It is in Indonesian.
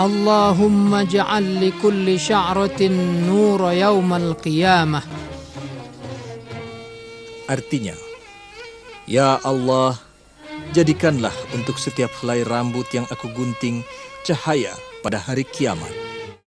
اللهم اجعل لكل شعرة نور يوم القيامة Artinya, Ya Allah, jadikanlah untuk setiap helai rambut yang aku gunting cahaya pada hari kiamat.